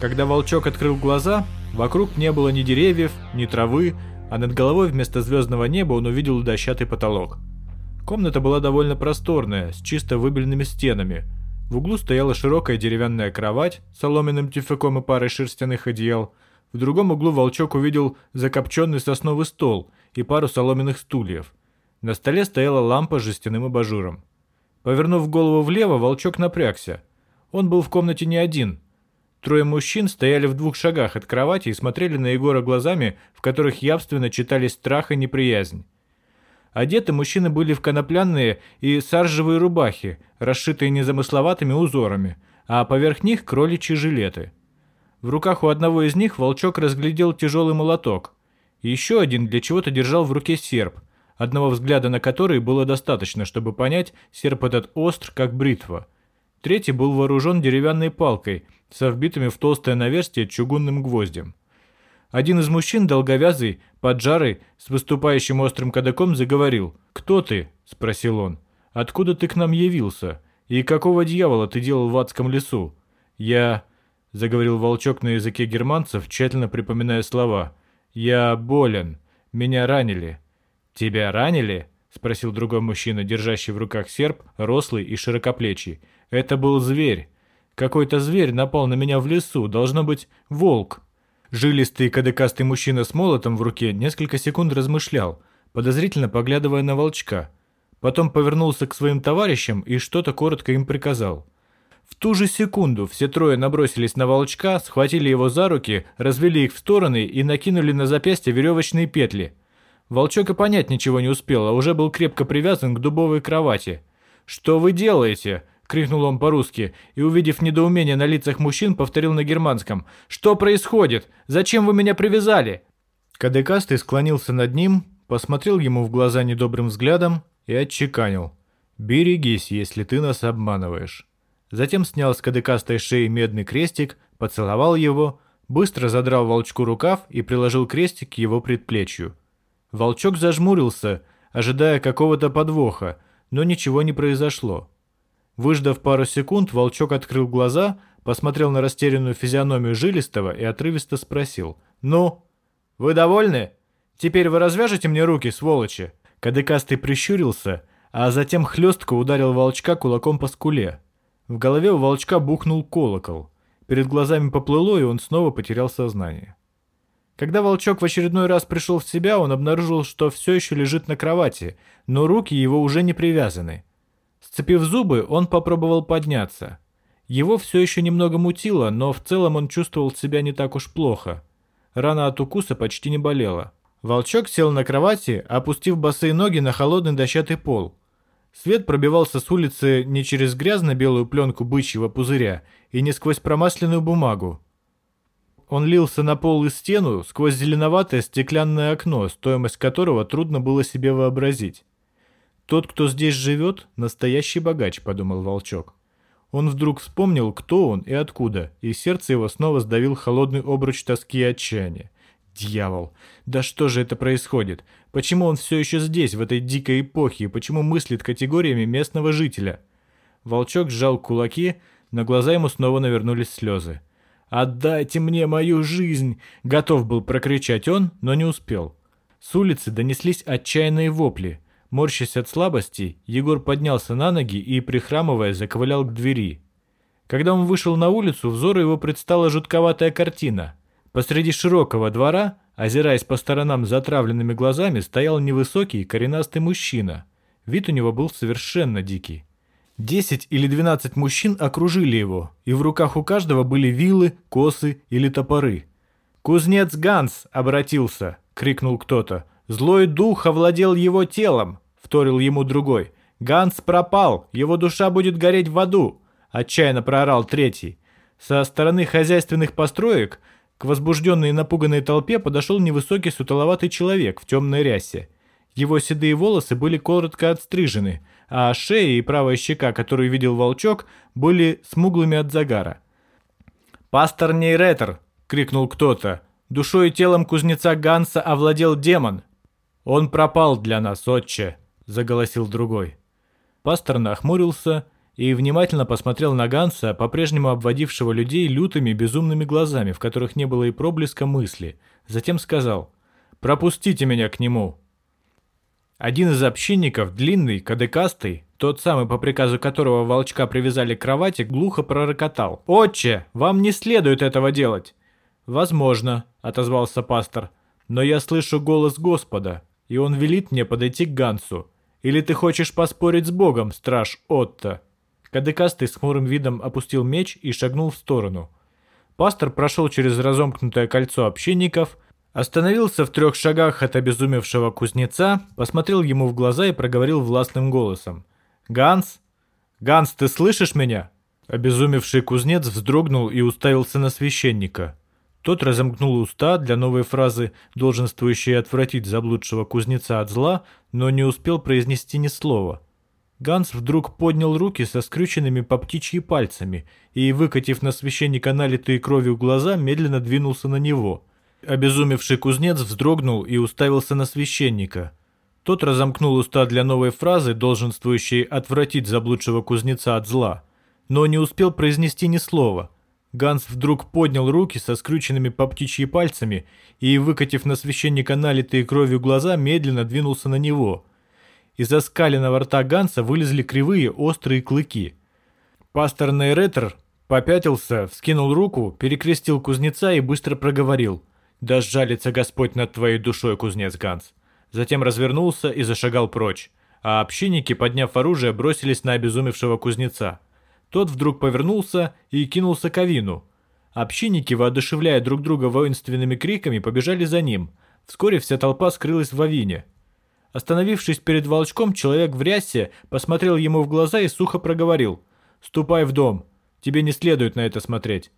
Когда волчок открыл глаза, вокруг не было ни деревьев, ни травы, а над головой вместо звездного неба он увидел дощатый потолок. Комната была довольно просторная, с чисто выбеленными стенами. В углу стояла широкая деревянная кровать с соломенным тюфяком и парой шерстяных одеял. В другом углу волчок увидел закопченный сосновый стол и пару соломенных стульев. На столе стояла лампа с жестяным абажуром. Повернув голову влево, волчок напрягся. Он был в комнате не один. Трое мужчин стояли в двух шагах от кровати и смотрели на Егора глазами, в которых явственно читались страх и неприязнь. Одеты мужчины были в конопляные и саржевые рубахи, расшитые незамысловатыми узорами, а поверх них кроличьи жилеты. В руках у одного из них волчок разглядел тяжелый молоток. Еще один для чего-то держал в руке серп, одного взгляда на который было достаточно, чтобы понять, серп этот остр, как бритва. Третий был вооружен деревянной палкой, со вбитыми в толстое наверстие чугунным гвоздем. Один из мужчин, долговязый, поджарый, с выступающим острым кадыком, заговорил. «Кто ты?» – спросил он. «Откуда ты к нам явился? И какого дьявола ты делал в адском лесу?» «Я...» – заговорил волчок на языке германцев, тщательно припоминая слова. «Я болен. Меня ранили». «Тебя ранили?» – спросил другой мужчина, держащий в руках серп, рослый и широкоплечий. «Это был зверь. Какой-то зверь напал на меня в лесу, должно быть, волк». Жилистый кадыкастый мужчина с молотом в руке несколько секунд размышлял, подозрительно поглядывая на волчка. Потом повернулся к своим товарищам и что-то коротко им приказал. В ту же секунду все трое набросились на волчка, схватили его за руки, развели их в стороны и накинули на запястье веревочные петли. Волчок и понять ничего не успел, а уже был крепко привязан к дубовой кровати. «Что вы делаете?» — крикнул он по-русски, и, увидев недоумение на лицах мужчин, повторил на германском. «Что происходит? Зачем вы меня привязали?» Кадыкастый склонился над ним, посмотрел ему в глаза недобрым взглядом и отчеканил. «Берегись, если ты нас обманываешь». Затем снял с кадыкастой шеи медный крестик, поцеловал его, быстро задрал волчку рукав и приложил крестик к его предплечью. Волчок зажмурился, ожидая какого-то подвоха, но ничего не произошло. Выждав пару секунд, волчок открыл глаза, посмотрел на растерянную физиономию жилистого и отрывисто спросил. «Ну, вы довольны? Теперь вы развяжете мне руки, сволочи?» Кадыкастый прищурился, а затем хлестко ударил волчка кулаком по скуле. В голове у волчка бухнул колокол. Перед глазами поплыло, и он снова потерял сознание. Когда волчок в очередной раз пришел в себя, он обнаружил, что все еще лежит на кровати, но руки его уже не привязаны. Сцепив зубы, он попробовал подняться. Его все еще немного мутило, но в целом он чувствовал себя не так уж плохо. Рана от укуса почти не болела. Волчок сел на кровати, опустив босые ноги на холодный дощатый пол. Свет пробивался с улицы не через грязно-белую пленку бычьего пузыря и не сквозь промасленную бумагу. Он лился на пол и стену сквозь зеленоватое стеклянное окно, стоимость которого трудно было себе вообразить. «Тот, кто здесь живет, настоящий богач», — подумал Волчок. Он вдруг вспомнил, кто он и откуда, и сердце его снова сдавил холодный обруч тоски и отчаяния. Дьявол! Да что же это происходит? Почему он все еще здесь, в этой дикой эпохе, и почему мыслит категориями местного жителя? Волчок сжал кулаки, на глаза ему снова навернулись слезы. «Отдайте мне мою жизнь!» Готов был прокричать он, но не успел. С улицы донеслись отчаянные вопли. Морщась от слабости, Егор поднялся на ноги и, прихрамывая, заковылял к двери. Когда он вышел на улицу, взору его предстала жутковатая картина. Посреди широкого двора, озираясь по сторонам затравленными глазами, стоял невысокий коренастый мужчина. Вид у него был совершенно дикий. Десять или двенадцать мужчин окружили его, и в руках у каждого были вилы, косы или топоры. «Кузнец Ганс обратился!» — крикнул кто-то. «Злой дух овладел его телом!» Вторил ему другой. «Ганс пропал! Его душа будет гореть в аду!» – отчаянно проорал третий. Со стороны хозяйственных построек к возбужденной и напуганной толпе подошел невысокий сутоловатый человек в темной рясе. Его седые волосы были коротко отстрижены, а шея и правая щека, которую видел волчок, были смуглыми от загара. «Пастор Нейретер!» — крикнул кто-то. «Душой и телом кузнеца Ганса овладел демон!» «Он пропал для нас, отче!» — заголосил другой. Пастор нахмурился и внимательно посмотрел на Ганса, по-прежнему обводившего людей лютыми безумными глазами, в которых не было и проблеска мысли. Затем сказал «Пропустите меня к нему». Один из общинников, длинный, кадыкастый, тот самый, по приказу которого волчка привязали к кровати, глухо пророкотал. «Отче, вам не следует этого делать!» «Возможно», — отозвался пастор, — «но я слышу голос Господа, и он велит мне подойти к Гансу. Или ты хочешь поспорить с Богом, страж Отто?» Кадыкастый с хмурым видом опустил меч и шагнул в сторону. Пастор прошел через разомкнутое кольцо общинников, остановился в трех шагах от обезумевшего кузнеца, посмотрел ему в глаза и проговорил властным голосом. «Ганс? Ганс, ты слышишь меня?» Обезумевший кузнец вздрогнул и уставился на священника. Тот разомкнул уста для новой фразы, долженствующей отвратить заблудшего кузнеца от зла, но не успел произнести ни слова. Ганс вдруг поднял руки со скрюченными по птичьи пальцами и, выкатив на священника налитые кровью глаза, медленно двинулся на него. Обезумевший кузнец вздрогнул и уставился на священника – тот разомкнул уста для новой фразы, долженствующей отвратить заблудшего кузнеца от зла, но не успел произнести ни слова. Ганс вдруг поднял руки со скрюченными по птичьи пальцами и, выкатив на священника налитые кровью глаза, медленно двинулся на него. Из оскаленного рта Ганса вылезли кривые острые клыки. Пастор Нейретер попятился, вскинул руку, перекрестил кузнеца и быстро проговорил. «Да сжалится Господь над твоей душой, кузнец Ганс!» затем развернулся и зашагал прочь, а общинники, подняв оружие, бросились на обезумевшего кузнеца. Тот вдруг повернулся и кинулся к Авину. Общинники, воодушевляя друг друга воинственными криками, побежали за ним. Вскоре вся толпа скрылась в Авине. Остановившись перед волчком, человек в рясе посмотрел ему в глаза и сухо проговорил «Ступай в дом, тебе не следует на это смотреть».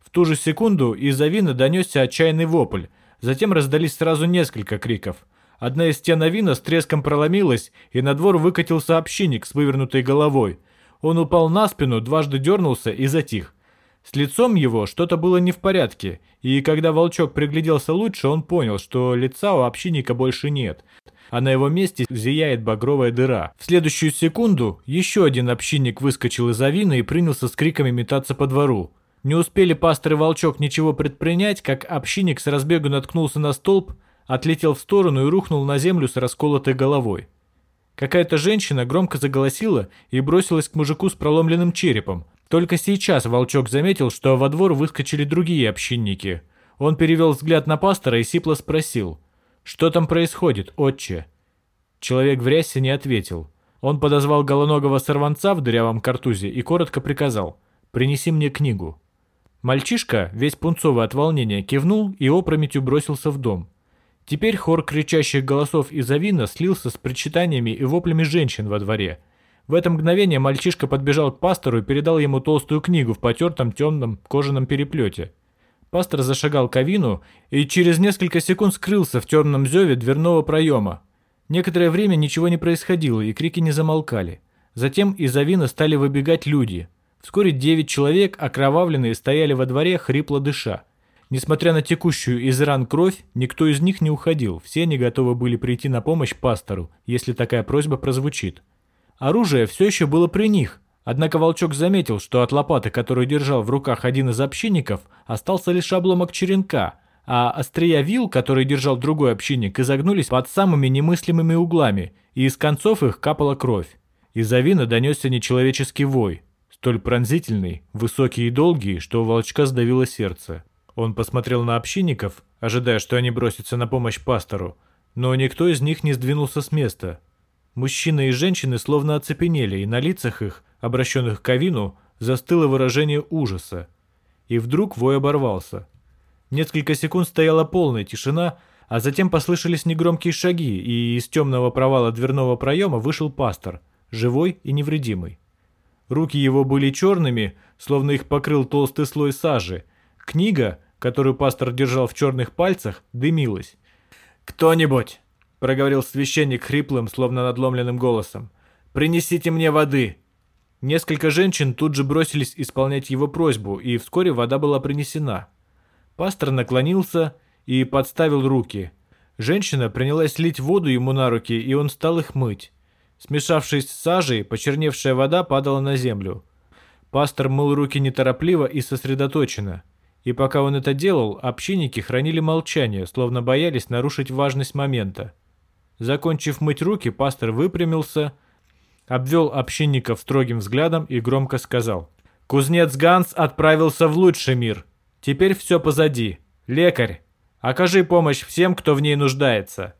В ту же секунду из Авина донесся отчаянный вопль, затем раздались сразу несколько криков – Одна из стен авина с треском проломилась, и на двор выкатился общинник с вывернутой головой. Он упал на спину, дважды дернулся и затих. С лицом его что-то было не в порядке, и когда волчок пригляделся лучше, он понял, что лица у общинника больше нет, а на его месте зияет багровая дыра. В следующую секунду еще один общинник выскочил из авина и принялся с криками метаться по двору. Не успели пастор и волчок ничего предпринять, как общинник с разбегу наткнулся на столб, отлетел в сторону и рухнул на землю с расколотой головой. Какая-то женщина громко заголосила и бросилась к мужику с проломленным черепом. Только сейчас волчок заметил, что во двор выскочили другие общинники. Он перевел взгляд на пастора и сипло спросил, «Что там происходит, отче?» Человек в рясе не ответил. Он подозвал голоногого сорванца в дырявом картузе и коротко приказал, «Принеси мне книгу». Мальчишка, весь пунцовый от волнения, кивнул и опрометью бросился в дом. Теперь хор кричащих голосов из Авина слился с причитаниями и воплями женщин во дворе. В это мгновение мальчишка подбежал к пастору и передал ему толстую книгу в потертом темном кожаном переплете. Пастор зашагал к Авину и через несколько секунд скрылся в темном зеве дверного проема. Некоторое время ничего не происходило, и крики не замолкали. Затем из Авина стали выбегать люди. Вскоре девять человек, окровавленные, стояли во дворе, хрипло дыша. Несмотря на текущую из ран кровь, никто из них не уходил, все они готовы были прийти на помощь пастору, если такая просьба прозвучит. Оружие все еще было при них, однако волчок заметил, что от лопаты, которую держал в руках один из общинников, остался лишь обломок черенка, а острия вил, который держал другой общинник, изогнулись под самыми немыслимыми углами, и из концов их капала кровь. Из авина донесся нечеловеческий вой, столь пронзительный, высокий и долгий, что у волчка сдавило сердце. Он посмотрел на общинников, ожидая, что они бросятся на помощь пастору, но никто из них не сдвинулся с места. Мужчины и женщины словно оцепенели, и на лицах их, обращенных к Авину, застыло выражение ужаса. И вдруг вой оборвался. Несколько секунд стояла полная тишина, а затем послышались негромкие шаги, и из темного провала дверного проема вышел пастор, живой и невредимый. Руки его были черными, словно их покрыл толстый слой сажи, Книга, которую пастор держал в черных пальцах, дымилась. «Кто-нибудь!» — проговорил священник хриплым, словно надломленным голосом. «Принесите мне воды!» Несколько женщин тут же бросились исполнять его просьбу, и вскоре вода была принесена. Пастор наклонился и подставил руки. Женщина принялась лить воду ему на руки, и он стал их мыть. Смешавшись с сажей, почерневшая вода падала на землю. Пастор мыл руки неторопливо и сосредоточенно. И пока он это делал, общинники хранили молчание, словно боялись нарушить важность момента. Закончив мыть руки, пастор выпрямился, обвел общинников строгим взглядом и громко сказал. «Кузнец Ганс отправился в лучший мир. Теперь все позади. Лекарь, окажи помощь всем, кто в ней нуждается».